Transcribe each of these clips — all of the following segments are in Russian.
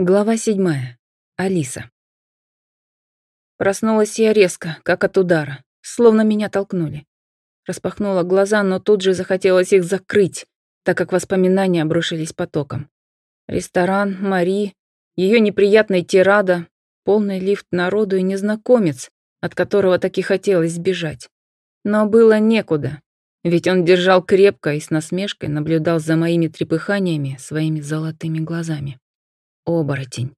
Глава седьмая. Алиса. Проснулась я резко, как от удара, словно меня толкнули. Распахнула глаза, но тут же захотелось их закрыть, так как воспоминания обрушились потоком. Ресторан, Мари, ее неприятная тирада, полный лифт народу и незнакомец, от которого так и хотелось сбежать. Но было некуда, ведь он держал крепко и с насмешкой наблюдал за моими трепыханиями своими золотыми глазами. Оборотень.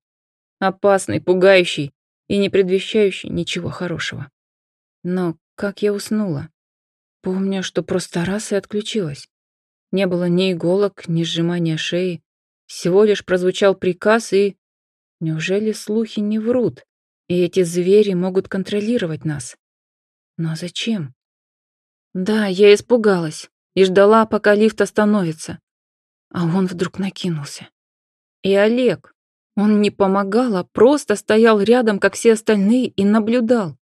Опасный, пугающий и не предвещающий ничего хорошего. Но как я уснула? Помню, что просто раз и отключилась. Не было ни иголок, ни сжимания шеи. Всего лишь прозвучал приказ и... Неужели слухи не врут, и эти звери могут контролировать нас? Но зачем? Да, я испугалась и ждала, пока лифт остановится. А он вдруг накинулся. И Олег. Он не помогал, а просто стоял рядом, как все остальные, и наблюдал.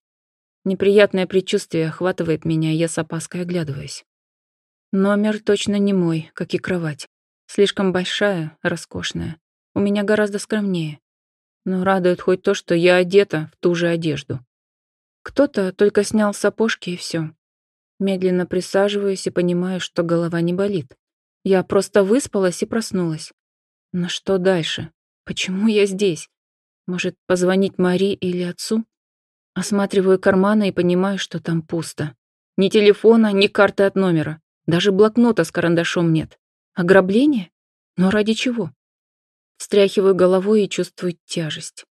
Неприятное предчувствие охватывает меня, я с опаской оглядываюсь. Номер точно не мой, как и кровать. Слишком большая, роскошная. У меня гораздо скромнее. Но радует хоть то, что я одета в ту же одежду. Кто-то только снял сапожки и все. Медленно присаживаюсь и понимаю, что голова не болит. Я просто выспалась и проснулась. Но что дальше? Почему я здесь? Может, позвонить Мари или отцу? Осматриваю карманы и понимаю, что там пусто. Ни телефона, ни карты от номера. Даже блокнота с карандашом нет. Ограбление? Но ради чего? Встряхиваю головой и чувствую тяжесть.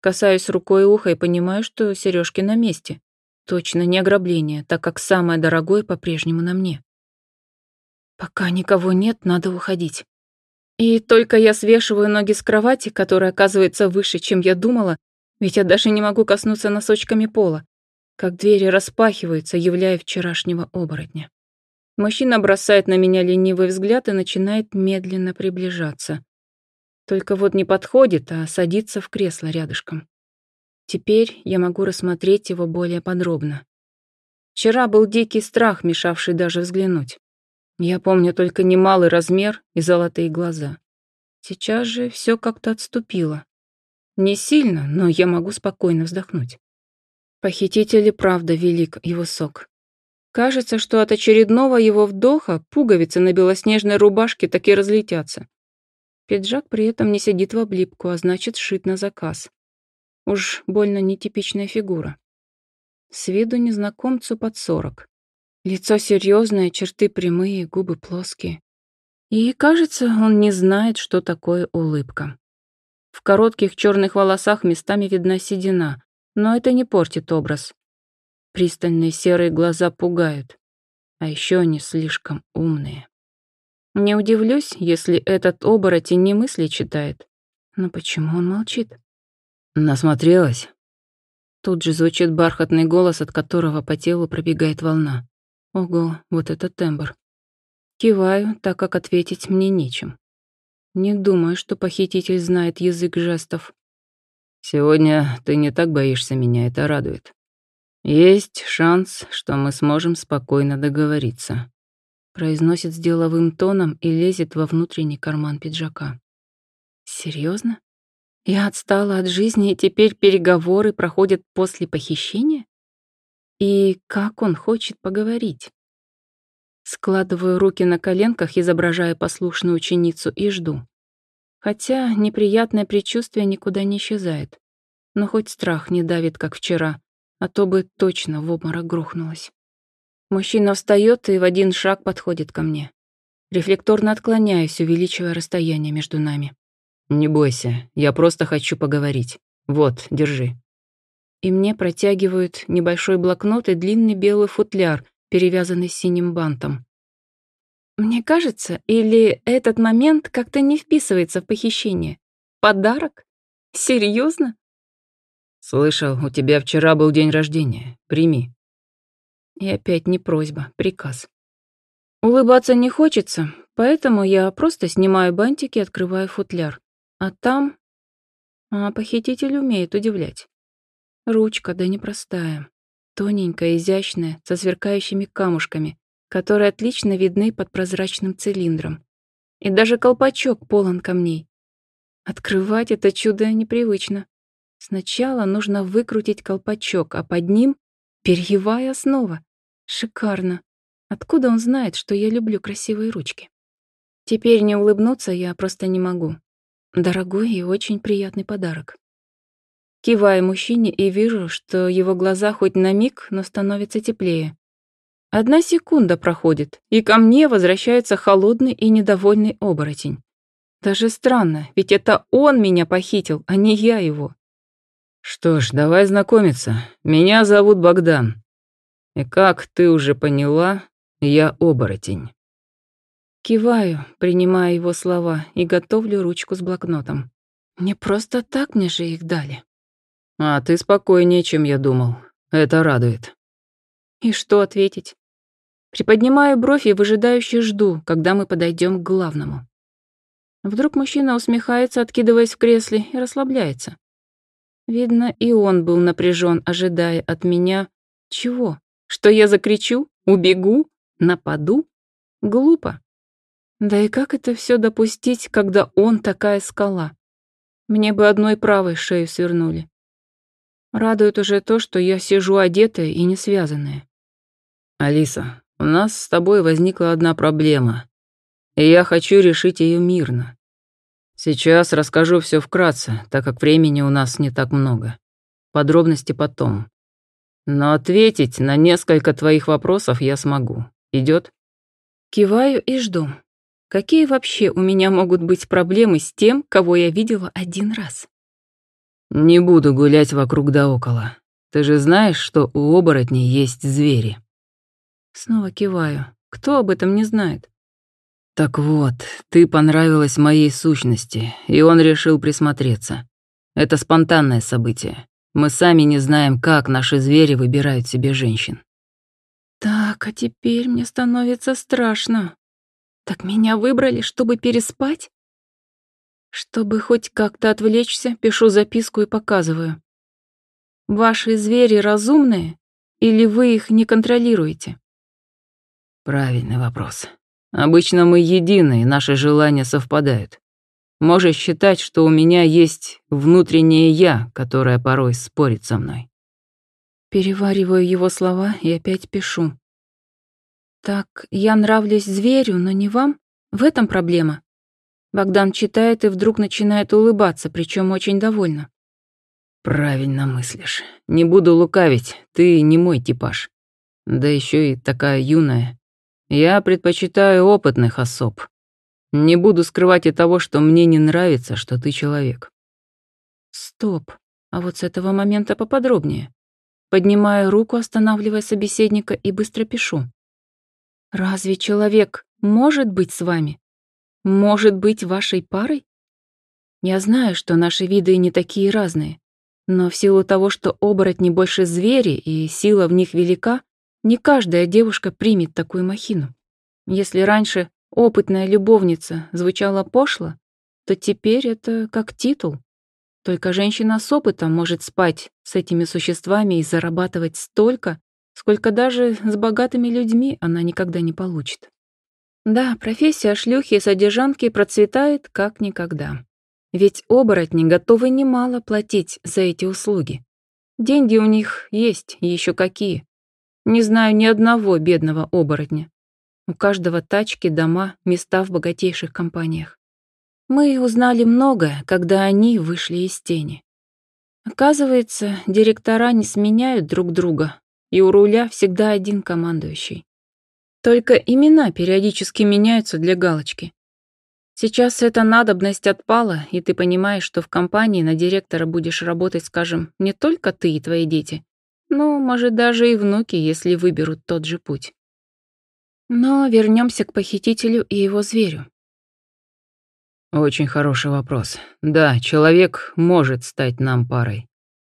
Касаюсь рукой уха и понимаю, что сережки на месте. Точно не ограбление, так как самое дорогое по-прежнему на мне. Пока никого нет, надо уходить. И только я свешиваю ноги с кровати, которая оказывается выше, чем я думала, ведь я даже не могу коснуться носочками пола, как двери распахиваются, являя вчерашнего оборотня. Мужчина бросает на меня ленивый взгляд и начинает медленно приближаться. Только вот не подходит, а садится в кресло рядышком. Теперь я могу рассмотреть его более подробно. Вчера был дикий страх, мешавший даже взглянуть. Я помню только немалый размер и золотые глаза. Сейчас же все как-то отступило. Не сильно, но я могу спокойно вздохнуть. Похититель правда велик и высок. Кажется, что от очередного его вдоха пуговицы на белоснежной рубашке так и разлетятся. Пиджак при этом не сидит в облипку, а значит, сшит на заказ. Уж больно нетипичная фигура. С виду незнакомцу под сорок. Лицо серьезное, черты прямые, губы плоские. И, кажется, он не знает, что такое улыбка. В коротких черных волосах местами видна седина, но это не портит образ. Пристальные серые глаза пугают, а еще они слишком умные. Не удивлюсь, если этот оборотень не мысли читает. Но почему он молчит? Насмотрелась? Тут же звучит бархатный голос, от которого по телу пробегает волна. Ого, вот это тембр. Киваю, так как ответить мне нечем. Не думаю, что похититель знает язык жестов. Сегодня ты не так боишься меня, это радует. Есть шанс, что мы сможем спокойно договориться. Произносит с деловым тоном и лезет во внутренний карман пиджака. Серьезно? Я отстала от жизни, и теперь переговоры проходят после похищения? И как он хочет поговорить? Складываю руки на коленках, изображая послушную ученицу, и жду. Хотя неприятное предчувствие никуда не исчезает. Но хоть страх не давит, как вчера, а то бы точно в обморок грохнулась. Мужчина встает и в один шаг подходит ко мне. Рефлекторно отклоняюсь, увеличивая расстояние между нами. «Не бойся, я просто хочу поговорить. Вот, держи» и мне протягивают небольшой блокнот и длинный белый футляр, перевязанный синим бантом. Мне кажется, или этот момент как-то не вписывается в похищение? Подарок? Серьезно? Слышал, у тебя вчера был день рождения. Прими. И опять не просьба, приказ. Улыбаться не хочется, поэтому я просто снимаю бантики и открываю футляр. А там... А похититель умеет удивлять. Ручка, да непростая. Тоненькая, изящная, со сверкающими камушками, которые отлично видны под прозрачным цилиндром. И даже колпачок полон камней. Открывать это чудо непривычно. Сначала нужно выкрутить колпачок, а под ним перьевая основа. Шикарно. Откуда он знает, что я люблю красивые ручки? Теперь не улыбнуться я просто не могу. Дорогой и очень приятный подарок. Киваю мужчине и вижу, что его глаза хоть на миг, но становятся теплее. Одна секунда проходит, и ко мне возвращается холодный и недовольный оборотень. Даже странно, ведь это он меня похитил, а не я его. Что ж, давай знакомиться. Меня зовут Богдан. И как ты уже поняла, я оборотень. Киваю, принимая его слова, и готовлю ручку с блокнотом. Не просто так мне же их дали. А ты спокойнее, чем я думал. Это радует. И что ответить? Приподнимаю бровь и выжидающе жду, когда мы подойдем к главному. Вдруг мужчина усмехается, откидываясь в кресле, и расслабляется. Видно, и он был напряжен, ожидая от меня... Чего? Что я закричу? Убегу? Нападу? Глупо. Да и как это все допустить, когда он такая скала? Мне бы одной правой шею свернули. Радует уже то, что я сижу одетая и не связанная. Алиса, у нас с тобой возникла одна проблема, и я хочу решить ее мирно. Сейчас расскажу все вкратце, так как времени у нас не так много. Подробности потом. Но ответить на несколько твоих вопросов я смогу. Идет? Киваю и жду. Какие вообще у меня могут быть проблемы с тем, кого я видела один раз? Не буду гулять вокруг да около. Ты же знаешь, что у оборотней есть звери. Снова киваю. Кто об этом не знает? Так вот, ты понравилась моей сущности, и он решил присмотреться. Это спонтанное событие. Мы сами не знаем, как наши звери выбирают себе женщин. Так, а теперь мне становится страшно. Так меня выбрали, чтобы переспать? Чтобы хоть как-то отвлечься, пишу записку и показываю. Ваши звери разумные или вы их не контролируете? Правильный вопрос. Обычно мы едины, и наши желания совпадают. Можешь считать, что у меня есть внутреннее «я», которое порой спорит со мной. Перевариваю его слова и опять пишу. «Так, я нравлюсь зверю, но не вам? В этом проблема?» Богдан читает и вдруг начинает улыбаться, причем очень довольно. «Правильно мыслишь. Не буду лукавить, ты не мой типаж. Да еще и такая юная. Я предпочитаю опытных особ. Не буду скрывать и того, что мне не нравится, что ты человек». «Стоп. А вот с этого момента поподробнее. Поднимаю руку, останавливая собеседника, и быстро пишу. Разве человек может быть с вами? Может быть вашей парой? Я знаю, что наши виды не такие разные, но в силу того, что оборотни больше звери и сила в них велика, не каждая девушка примет такую махину. Если раньше опытная любовница звучала пошло, то теперь это как титул. Только женщина с опытом может спать с этими существами и зарабатывать столько, сколько даже с богатыми людьми она никогда не получит. Да, профессия шлюхи и содержанки процветает как никогда. Ведь оборотни готовы немало платить за эти услуги. Деньги у них есть, еще какие. Не знаю ни одного бедного оборотня. У каждого тачки, дома, места в богатейших компаниях. Мы узнали многое, когда они вышли из тени. Оказывается, директора не сменяют друг друга, и у руля всегда один командующий. Только имена периодически меняются для галочки. Сейчас эта надобность отпала, и ты понимаешь, что в компании на директора будешь работать, скажем, не только ты и твои дети, но, может, даже и внуки, если выберут тот же путь. Но вернемся к похитителю и его зверю. Очень хороший вопрос. Да, человек может стать нам парой,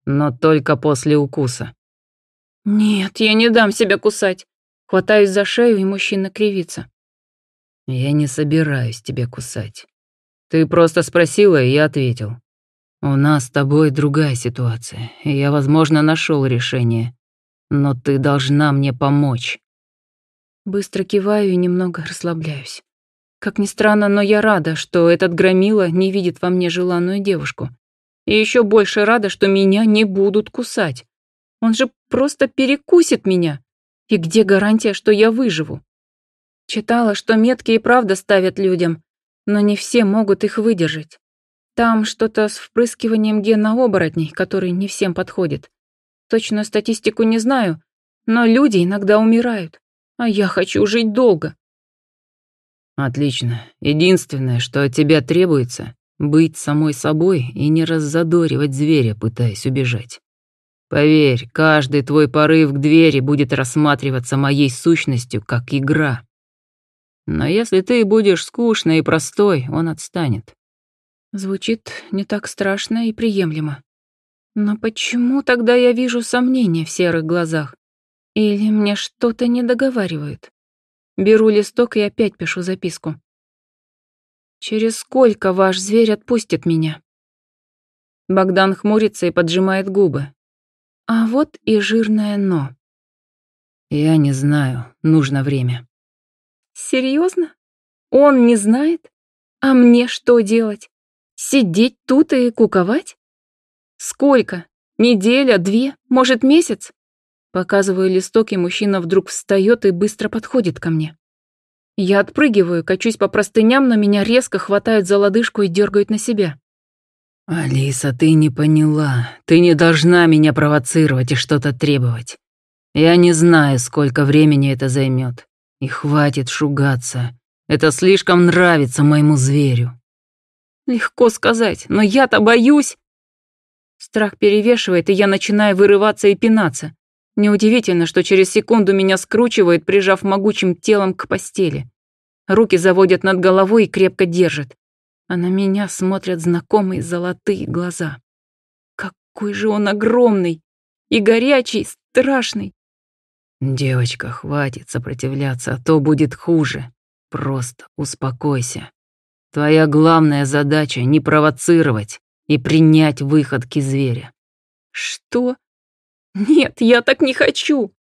но только после укуса. «Нет, я не дам себя кусать». Хватаюсь за шею, и мужчина кривится. «Я не собираюсь тебя кусать. Ты просто спросила, и я ответил. У нас с тобой другая ситуация, и я, возможно, нашел решение. Но ты должна мне помочь». Быстро киваю и немного расслабляюсь. Как ни странно, но я рада, что этот громила не видит во мне желанную девушку. И еще больше рада, что меня не будут кусать. Он же просто перекусит меня. И где гарантия, что я выживу? Читала, что метки и правда ставят людям, но не все могут их выдержать. Там что-то с впрыскиванием гена оборотней, который не всем подходит. Точную статистику не знаю, но люди иногда умирают, а я хочу жить долго. Отлично. Единственное, что от тебя требуется, быть самой собой и не раззадоривать зверя, пытаясь убежать. Поверь, каждый твой порыв к двери будет рассматриваться моей сущностью как игра. Но если ты будешь скучной и простой, он отстанет. Звучит не так страшно и приемлемо. Но почему тогда я вижу сомнения в серых глазах? Или мне что-то не договаривают? Беру листок и опять пишу записку. Через сколько ваш зверь отпустит меня? Богдан хмурится и поджимает губы. А вот и жирное «но». Я не знаю, нужно время. Серьезно? Он не знает? А мне что делать? Сидеть тут и куковать? Сколько? Неделя, две, может, месяц? Показываю листок, и мужчина вдруг встает и быстро подходит ко мне. Я отпрыгиваю, качусь по простыням, но меня резко хватают за лодыжку и дергают на себя. «Алиса, ты не поняла. Ты не должна меня провоцировать и что-то требовать. Я не знаю, сколько времени это займет. И хватит шугаться. Это слишком нравится моему зверю». Легко сказать, но я-то боюсь. Страх перевешивает, и я начинаю вырываться и пинаться. Неудивительно, что через секунду меня скручивает, прижав могучим телом к постели. Руки заводят над головой и крепко держат а на меня смотрят знакомые золотые глаза. Какой же он огромный и горячий, страшный. Девочка, хватит сопротивляться, а то будет хуже. Просто успокойся. Твоя главная задача — не провоцировать и принять выходки зверя. Что? Нет, я так не хочу.